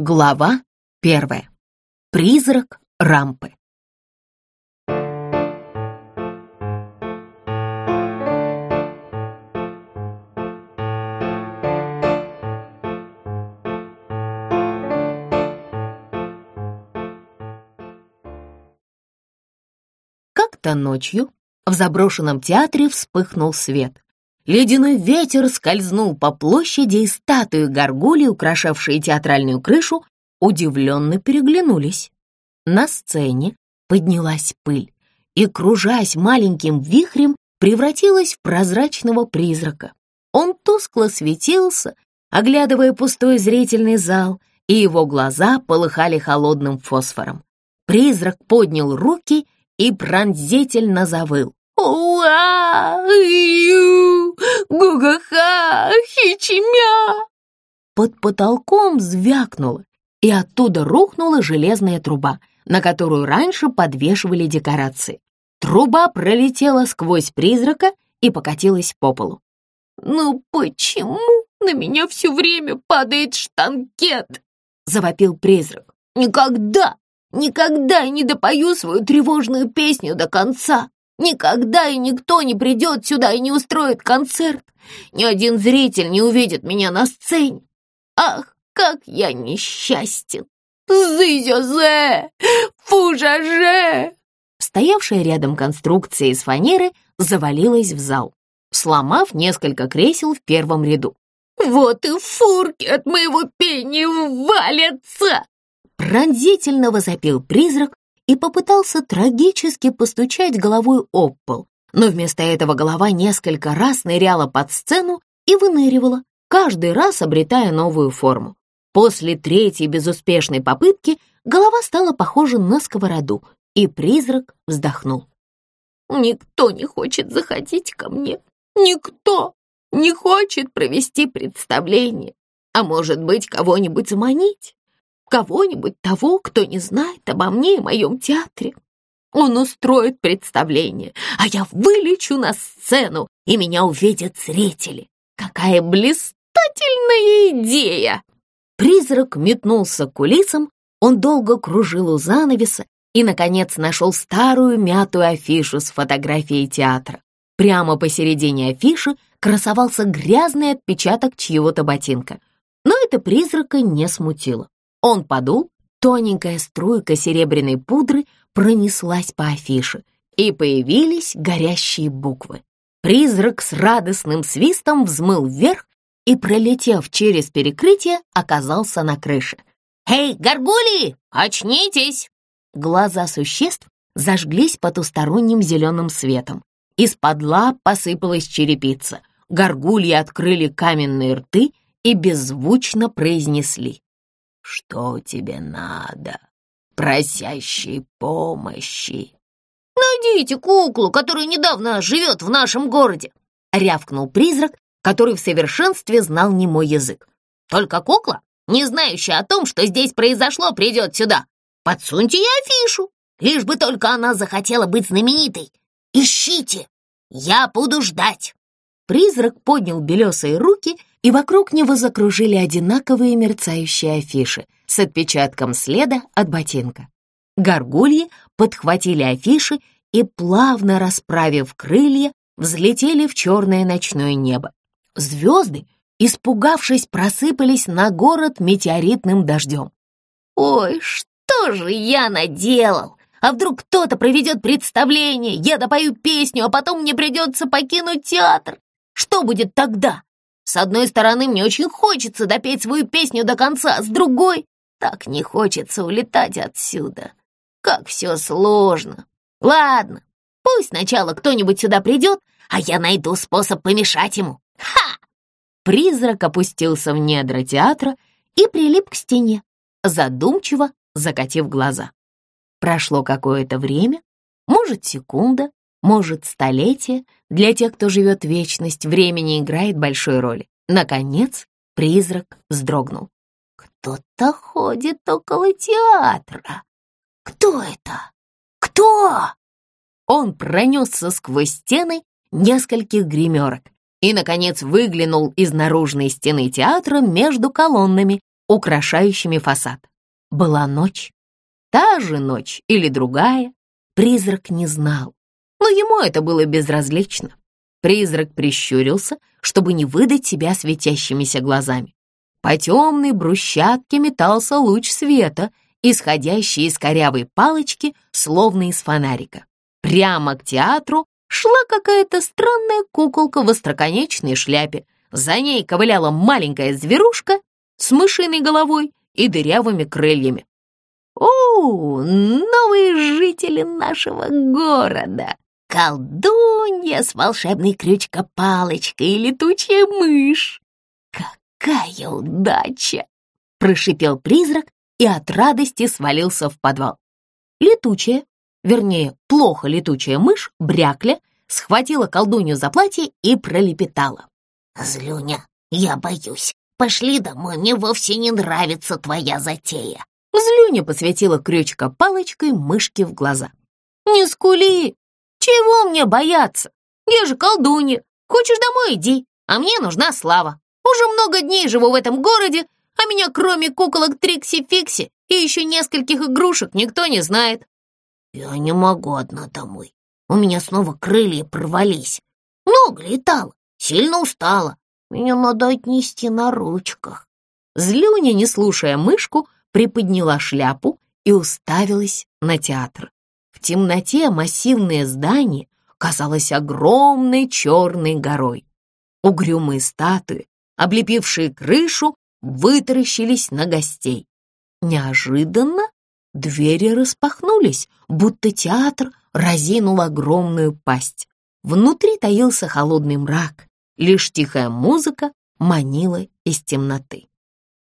Глава первая. Призрак рампы. Как-то ночью в заброшенном театре вспыхнул свет. Ледяной ветер скользнул по площади, и статуи горгулии, украшавшие театральную крышу, удивленно переглянулись. На сцене поднялась пыль и, кружась маленьким вихрем, превратилась в прозрачного призрака. Он тускло светился, оглядывая пустой зрительный зал, и его глаза полыхали холодным фосфором. Призрак поднял руки и пронзительно завыл. «Уа-ю! Гугаха! Хичимя!» Под потолком звякнуло, и оттуда рухнула железная труба, на которую раньше подвешивали декорации. Труба пролетела сквозь призрака и покатилась по полу. «Ну почему на меня все время падает штанкет?» — завопил призрак. «Никогда, никогда не допою свою тревожную песню до конца!» Никогда и никто не придет сюда и не устроит концерт. Ни один зритель не увидит меня на сцене. Ах, как я несчастен! Зызёзе! Фужаже! Стоявшая рядом конструкция из фанеры завалилась в зал, сломав несколько кресел в первом ряду. «Вот и фурки от моего пения валятся!» Пронзительно возопил призрак, и попытался трагически постучать головой об пол, но вместо этого голова несколько раз ныряла под сцену и выныривала, каждый раз обретая новую форму. После третьей безуспешной попытки голова стала похожа на сковороду, и призрак вздохнул. «Никто не хочет заходить ко мне. Никто не хочет провести представление. А может быть, кого-нибудь заманить? Кого-нибудь того, кто не знает обо мне и моем театре. Он устроит представление, а я вылечу на сцену, и меня увидят зрители. Какая блистательная идея! Призрак метнулся к кулисам, он долго кружил у занавеса и, наконец, нашел старую мятую афишу с фотографией театра. Прямо посередине афиши красовался грязный отпечаток чьего-то ботинка. Но это призрака не смутило. Он подул, тоненькая струйка серебряной пудры пронеслась по афише, и появились горящие буквы. Призрак с радостным свистом взмыл вверх и, пролетев через перекрытие, оказался на крыше. «Эй, горгулии, очнитесь!» Глаза существ зажглись потусторонним зеленым светом. Из-под лап посыпалась черепица. Горгульи открыли каменные рты и беззвучно произнесли что тебе надо, просящий помощи?» «Найдите куклу, которая недавно живет в нашем городе!» — рявкнул призрак, который в совершенстве знал не мой язык. «Только кукла, не знающая о том, что здесь произошло, придет сюда. Подсуньте ей афишу, лишь бы только она захотела быть знаменитой. Ищите, я буду ждать!» Призрак поднял белесые руки и вокруг него закружили одинаковые мерцающие афиши с отпечатком следа от ботинка. Горгульи подхватили афиши и, плавно расправив крылья, взлетели в черное ночное небо. Звезды, испугавшись, просыпались на город метеоритным дождем. «Ой, что же я наделал? А вдруг кто-то проведет представление, я допою песню, а потом мне придется покинуть театр? Что будет тогда?» С одной стороны, мне очень хочется допеть свою песню до конца, а с другой так не хочется улетать отсюда. Как все сложно. Ладно, пусть сначала кто-нибудь сюда придет, а я найду способ помешать ему. Ха! Призрак опустился в недра театра и прилип к стене, задумчиво закатив глаза. Прошло какое-то время, может, секунда, может, столетие, для тех, кто живет вечность, время не играет большой роли. Наконец, призрак вздрогнул. Кто-то ходит около театра. Кто это? Кто? Он пронесся сквозь стены нескольких гримерок и, наконец, выглянул из наружной стены театра между колоннами украшающими фасад. Была ночь. Та же ночь или другая, призрак не знал. Но ему это было безразлично. Призрак прищурился, чтобы не выдать себя светящимися глазами. По темной брусчатке метался луч света, исходящий из корявой палочки, словно из фонарика. Прямо к театру шла какая-то странная куколка в остроконечной шляпе. За ней ковыляла маленькая зверушка с мышиной головой и дырявыми крыльями. «О, новые жители нашего города! Колдунья с волшебной крючкопалочкой и летучая мышь! Какая удача!» — прошипел призрак и от радости свалился в подвал. Летучая, вернее, плохо летучая мышь, брякля, схватила колдунью за платье и пролепетала. «Злюня, я боюсь. Пошли домой, мне вовсе не нравится твоя затея». Злюня посветила крючка палочкой мышке в глаза. «Не скули! Чего мне бояться? Я же колдунья. Хочешь домой, иди, а мне нужна слава. Уже много дней живу в этом городе, а меня кроме куколок Трикси-Фикси и еще нескольких игрушек никто не знает». «Я не могу одна домой. У меня снова крылья порвались. Много летала, сильно устала. Меня надо отнести на ручках». Злюня, не слушая мышку, приподняла шляпу и уставилась на театр. В темноте массивное здание казалось огромной черной горой. Угрюмые статуи, облепившие крышу, вытаращились на гостей. Неожиданно двери распахнулись, будто театр разинул огромную пасть. Внутри таился холодный мрак, лишь тихая музыка манила из темноты.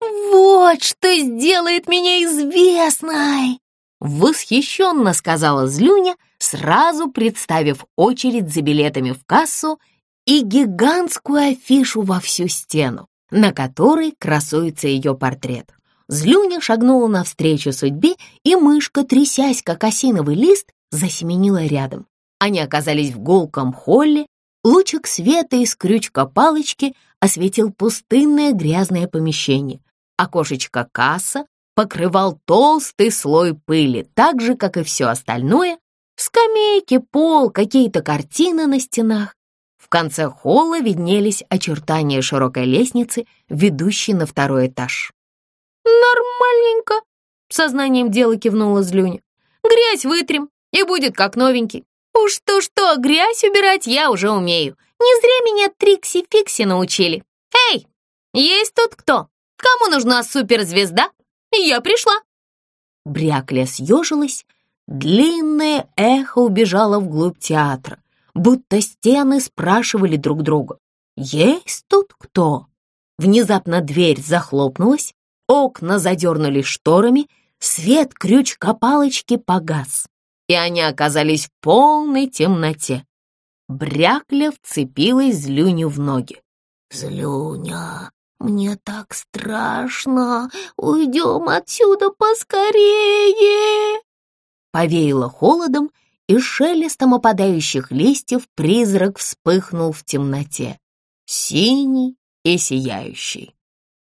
«Вот что сделает меня известной!» Восхищенно сказала Злюня, сразу представив очередь за билетами в кассу и гигантскую афишу во всю стену, на которой красуется ее портрет. Злюня шагнула навстречу судьбе, и мышка, трясясь, как осиновый лист, засеменила рядом. Они оказались в гулком холле, лучик света из крючка палочки осветил пустынное грязное помещение. Окошечко касса покрывал толстый слой пыли, так же, как и все остальное, скамейки, пол, какие-то картины на стенах. В конце холла виднелись очертания широкой лестницы, ведущей на второй этаж. «Нормальненько», — сознанием дела кивнула Злюня. «Грязь вытрем, и будет как новенький. Уж то-что, грязь убирать я уже умею. Не зря меня Трикси-Фикси научили. Эй, есть тут кто? Кому нужна суперзвезда? Я пришла». Брякля съежилась, длинное эхо убежало вглубь театра, будто стены спрашивали друг друга. «Есть тут кто?» Внезапно дверь захлопнулась, окна задернули шторами, свет крючка палочки погас, и они оказались в полной темноте. Брякля вцепилась Злюню в ноги. «Злюня, мне так страшно! Уйдем отсюда поскорее!» Повеяло холодом, и шелестом опадающих листьев призрак вспыхнул в темноте, синий и сияющий.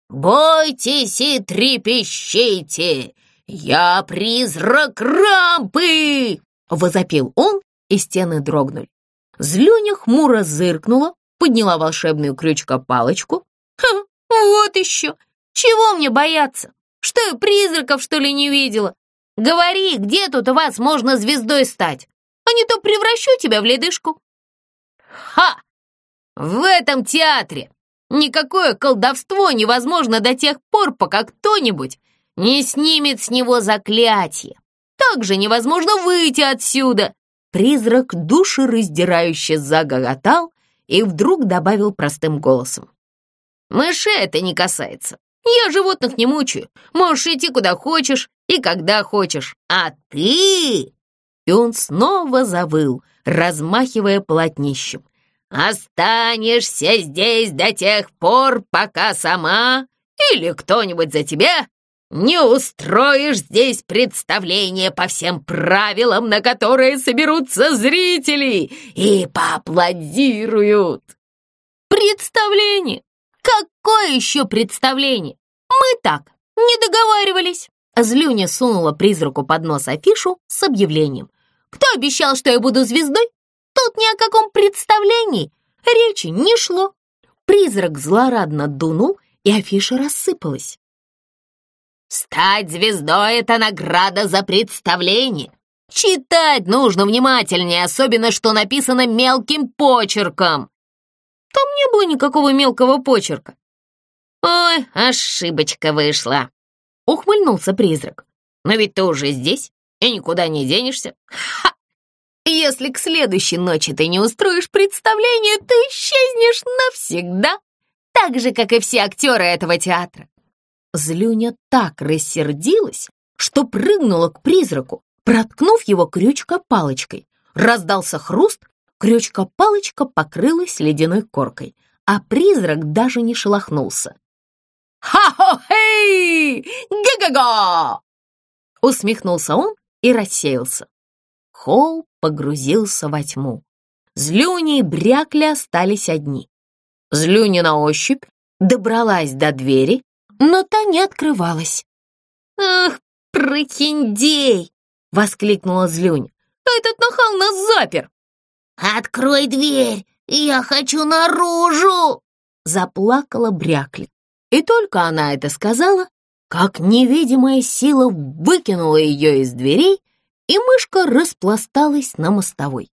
«Бойтесь и трепещите! Я призрак рампы!» — возопил он, и стены дрогнули. Злюня хмуро зыркнула, подняла волшебную крючка-палочку. «Ха, вот еще! Чего мне бояться? Что я призраков, что ли, не видела? Говори, где тут у вас можно звездой стать, а не то превращу тебя в ледышку». «Ха! В этом театре Никакое колдовство невозможно до тех пор, пока кто-нибудь не снимет с него заклятие. Также невозможно выйти отсюда. Призрак душераздирающе загоготал и вдруг добавил простым голосом. Мышей это не касается. Я животных не мучаю. Можешь идти куда хочешь и когда хочешь. А ты...» И он снова завыл, размахивая полотнищем. Останешься здесь до тех пор, пока сама или кто-нибудь за тебя не устроишь здесь представление по всем правилам, на которые соберутся зрители и поаплодируют. Представление? Какое еще представление? Мы так не договаривались. Злюня сунула призраку под нос афишу с объявлением. «Кто обещал, что я буду звездой? Тут ни о каком представлении речи не шло». Призрак злорадно дунул, и афиша рассыпалась. «Стать звездой — это награда за представление. Читать нужно внимательнее, особенно что написано мелким почерком». Там не было никакого мелкого почерка. «Ой, ошибочка вышла», — ухмыльнулся призрак. «Но ведь ты уже здесь и никуда не денешься. Ха! Если к следующей ночи ты не устроишь представление, ты исчезнешь навсегда, так же, как и все актеры этого театра». Злюня так рассердилась, что прыгнула к призраку, проткнув его крючка-палочкой. Раздался хруст, крючка-палочка покрылась ледяной коркой, а призрак даже не шелохнулся. «Ха-хо-хей! Га-га-га!» Усмехнулся он и рассеялся. Холл погрузился во тьму. Злюни и брякли остались одни. Злюня на ощупь добралась до двери, но та не открывалась. «Ах, прохиндей!» — воскликнула Злюня. «Этот нахал нас запер!» «Открой дверь, я хочу наружу!» Заплакала Брякли. И только она это сказала, как невидимая сила выкинула ее из дверей, и мышка распласталась на мостовой.